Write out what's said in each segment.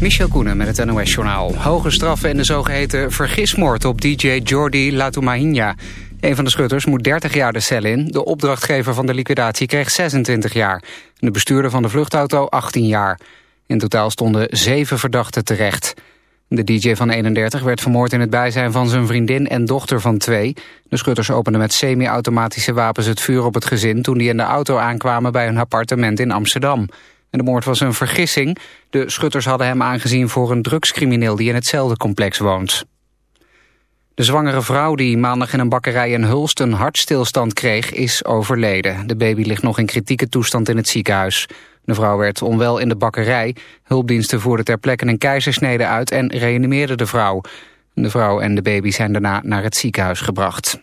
Michel Koenen met het NOS-journaal. Hoge straffen in de zogeheten vergismoord op DJ Jordi Latumahinha. Een van de schutters moet 30 jaar de cel in. De opdrachtgever van de liquidatie kreeg 26 jaar. De bestuurder van de vluchtauto 18 jaar. In totaal stonden zeven verdachten terecht. De DJ van 31 werd vermoord in het bijzijn van zijn vriendin en dochter van twee. De schutters openden met semi-automatische wapens het vuur op het gezin... toen die in de auto aankwamen bij hun appartement in Amsterdam. En de moord was een vergissing. De schutters hadden hem aangezien voor een drugscrimineel die in hetzelfde complex woont. De zwangere vrouw die maandag in een bakkerij in Hulst een hartstilstand kreeg, is overleden. De baby ligt nog in kritieke toestand in het ziekenhuis. De vrouw werd onwel in de bakkerij. Hulpdiensten voerden ter plekke een keizersnede uit en reanimeerden de vrouw. De vrouw en de baby zijn daarna naar het ziekenhuis gebracht.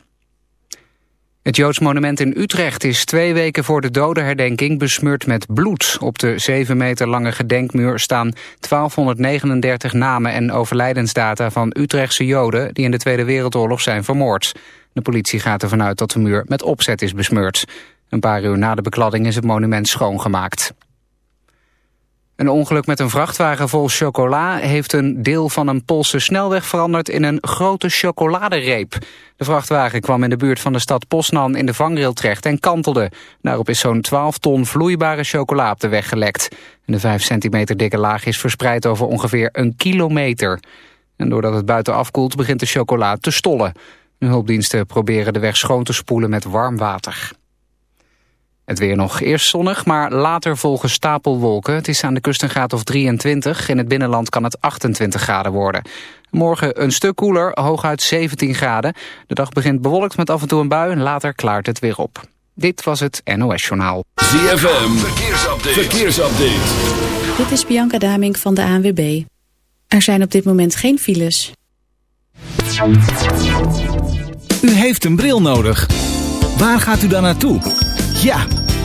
Het Joods monument in Utrecht is twee weken voor de dodenherdenking besmeurd met bloed. Op de zeven meter lange gedenkmuur staan 1239 namen en overlijdensdata van Utrechtse Joden die in de Tweede Wereldoorlog zijn vermoord. De politie gaat ervan uit dat de muur met opzet is besmeurd. Een paar uur na de bekladding is het monument schoongemaakt. Een ongeluk met een vrachtwagen vol chocola heeft een deel van een Poolse snelweg veranderd in een grote chocoladereep. De vrachtwagen kwam in de buurt van de stad Poznan in de vangrail terecht en kantelde. Daarop is zo'n 12 ton vloeibare chocola op de weg gelekt. De 5 centimeter dikke laag is verspreid over ongeveer een kilometer. En doordat het buiten afkoelt begint de chocola te stollen. Hulpdiensten proberen de weg schoon te spoelen met warm water. Het weer nog eerst zonnig, maar later volgen stapelwolken. Het is aan de kust een graad of 23. In het binnenland kan het 28 graden worden. Morgen een stuk koeler, hooguit 17 graden. De dag begint bewolkt met af en toe een bui en later klaart het weer op. Dit was het NOS Journaal. ZFM, verkeersupdate. verkeersupdate. Dit is Bianca Damink van de ANWB. Er zijn op dit moment geen files. U heeft een bril nodig. Waar gaat u dan naartoe? Ja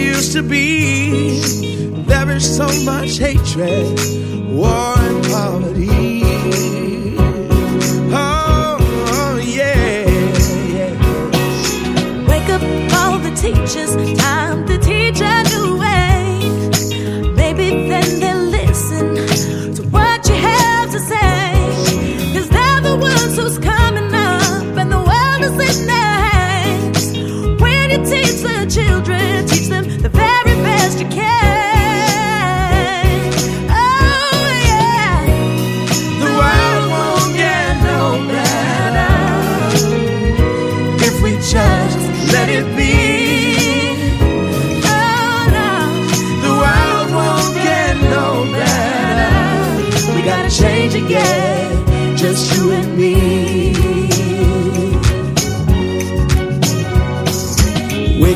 Used to be. There is so much hatred, war, and poverty. Oh, oh, yeah, yeah. Wake up all the teachers, time to teach a new way. Maybe then they'll listen to what you have to say. Cause they're the ones who's coming up, and the world is in their hands. When you teach the children,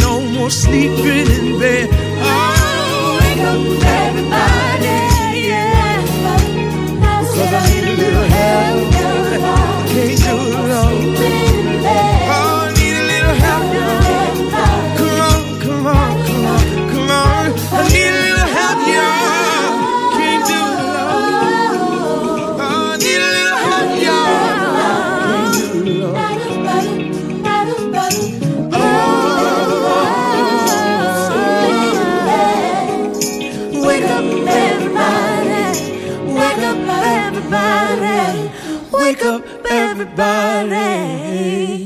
No more sleeping in bed. Oh, everybody.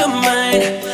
your mind.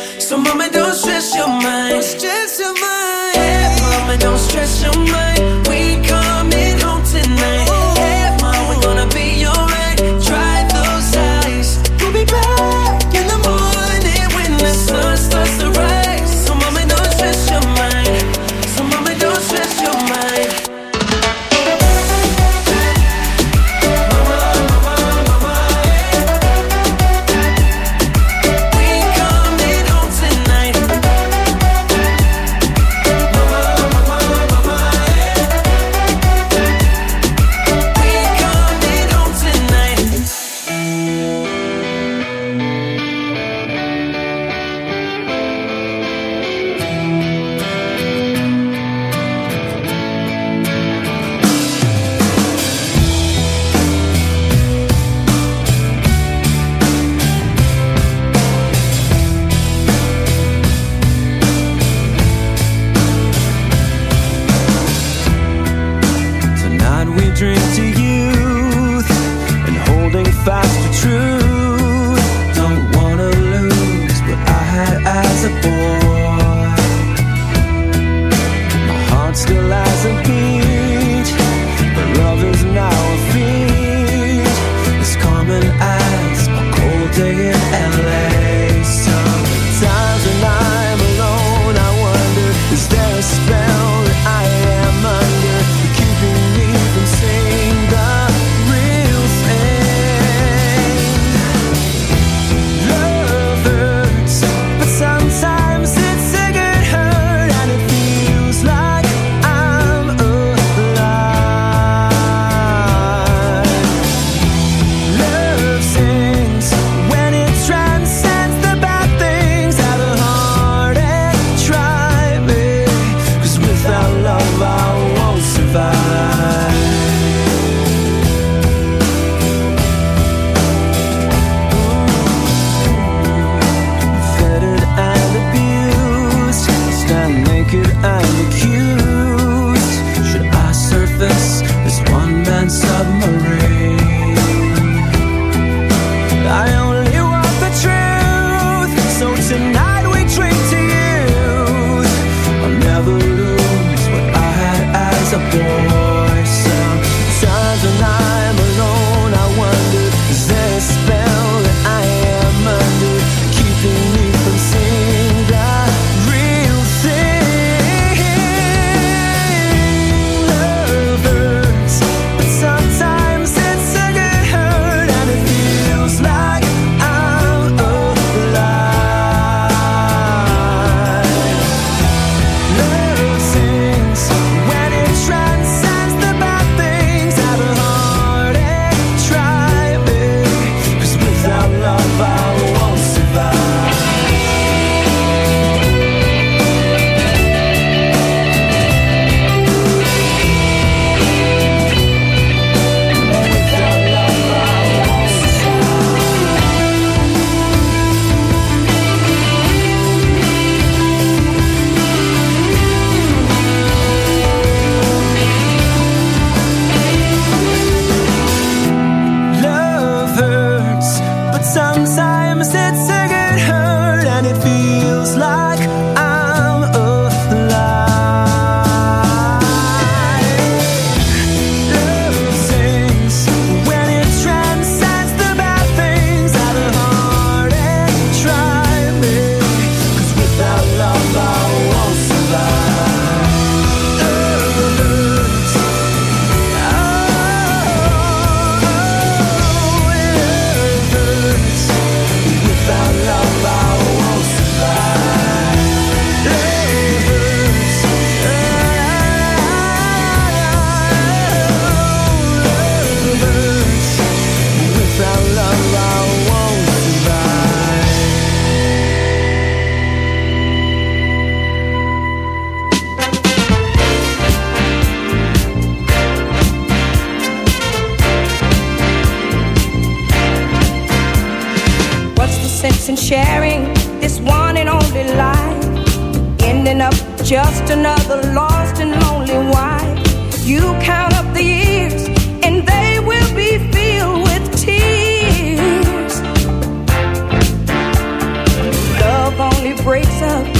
breaks up.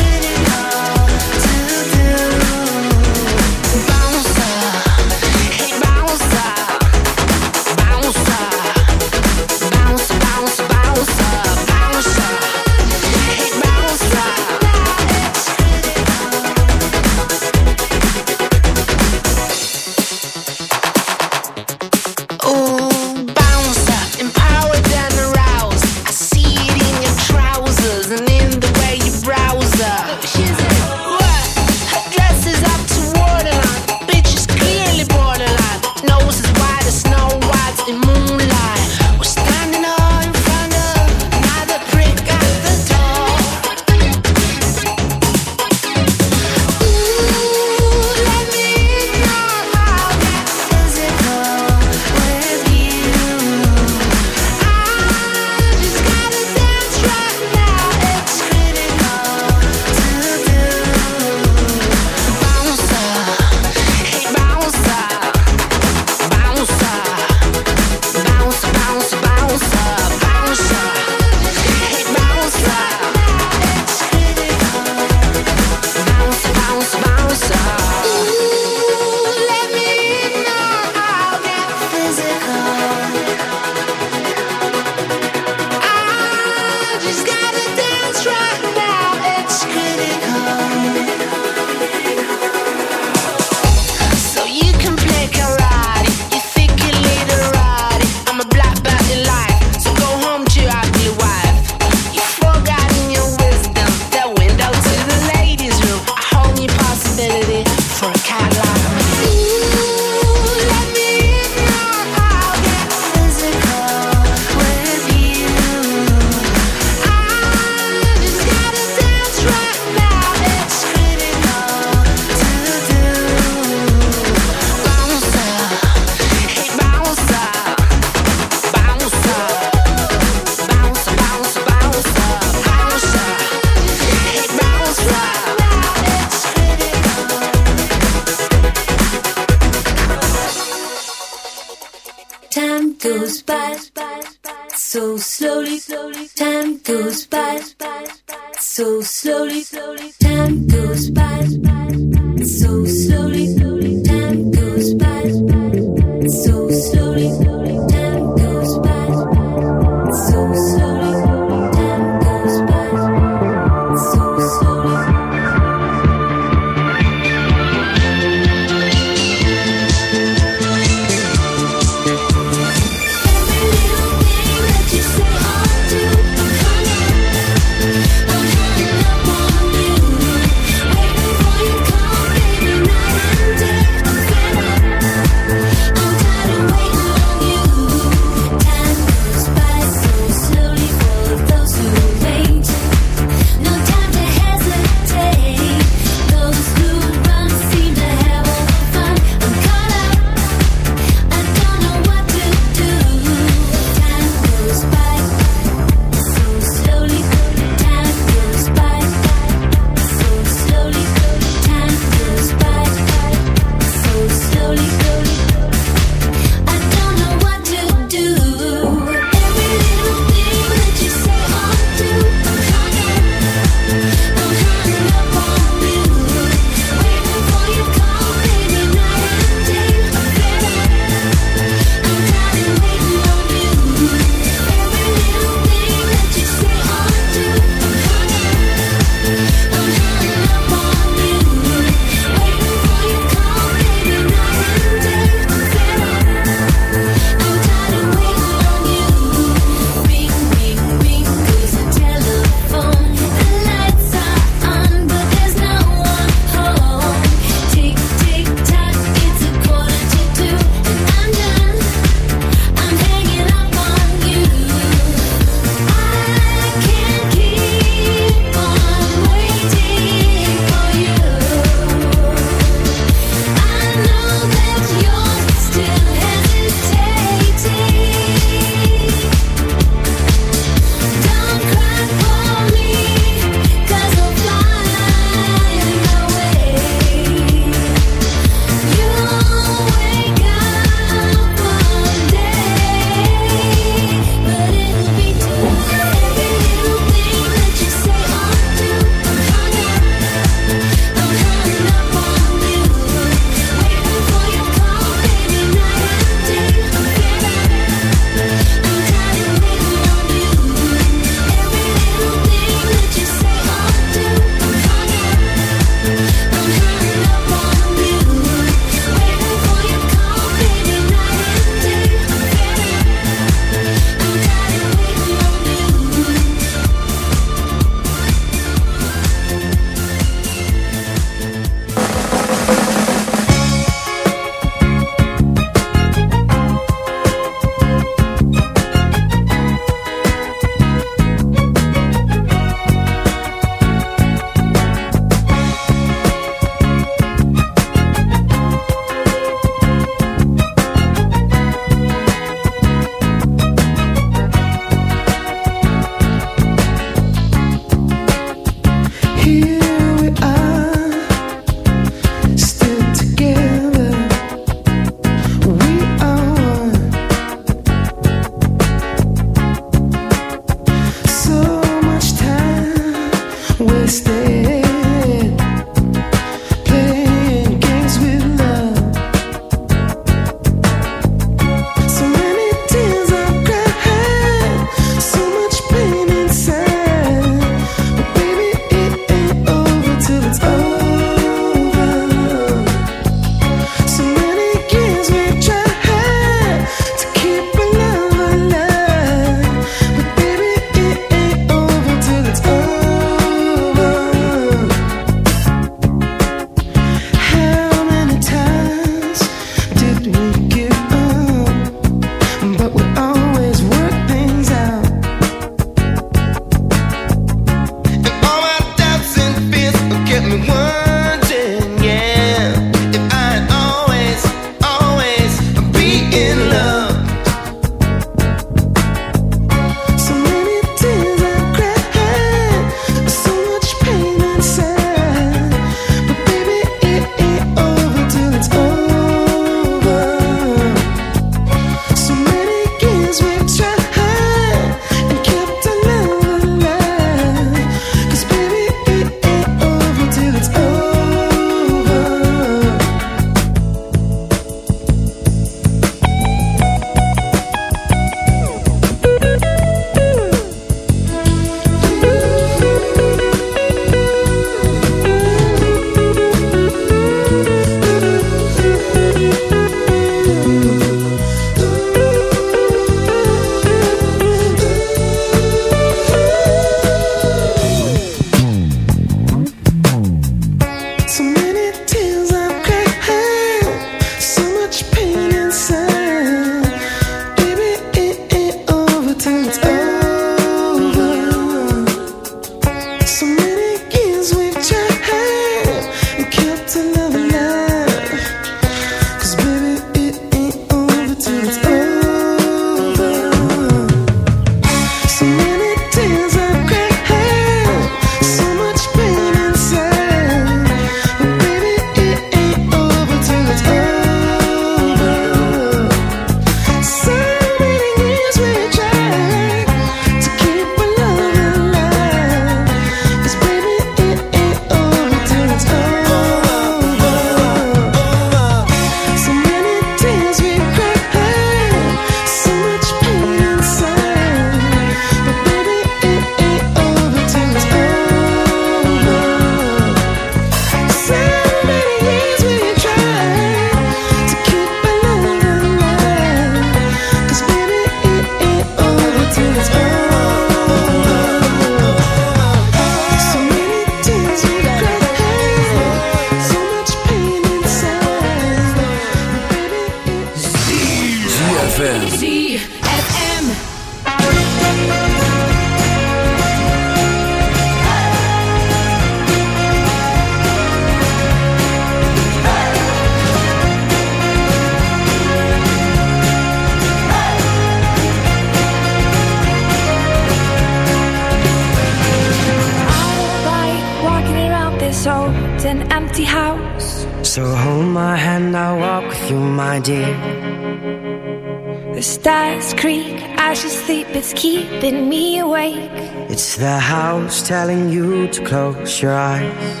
It's keeping me awake. It's the house telling you to close your eyes.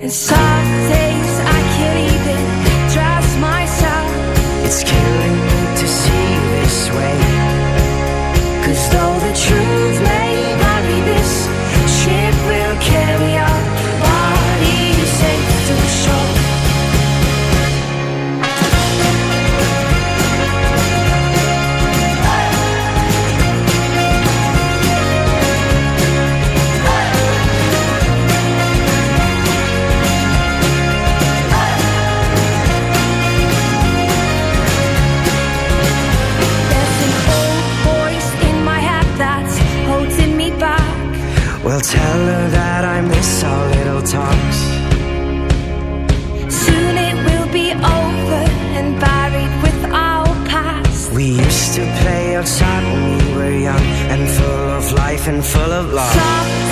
And some days I can't even trust myself. It's killing me life and full of love. Some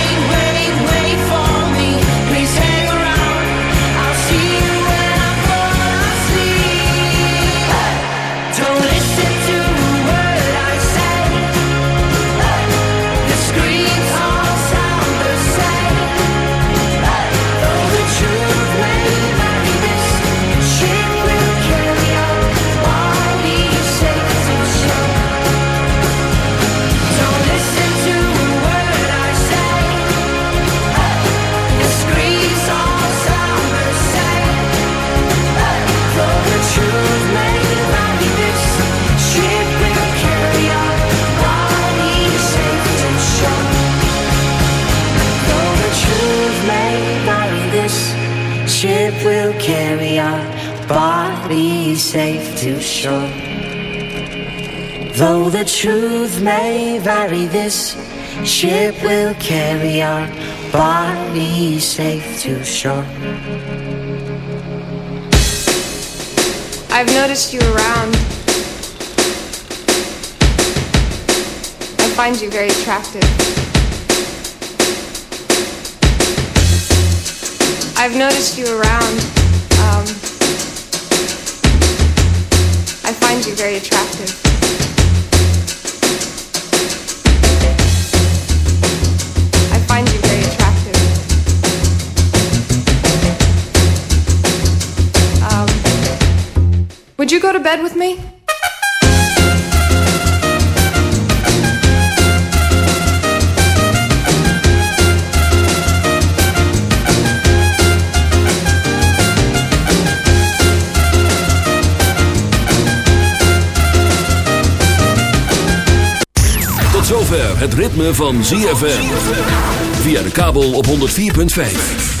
may vary, this ship will carry our bodies safe to shore. I've noticed you around. I find you very attractive. I've noticed you around. Um, I find you very attractive. You go to bed with me? Tot zover het ritme van ZFM. Via de kabel op 104.5.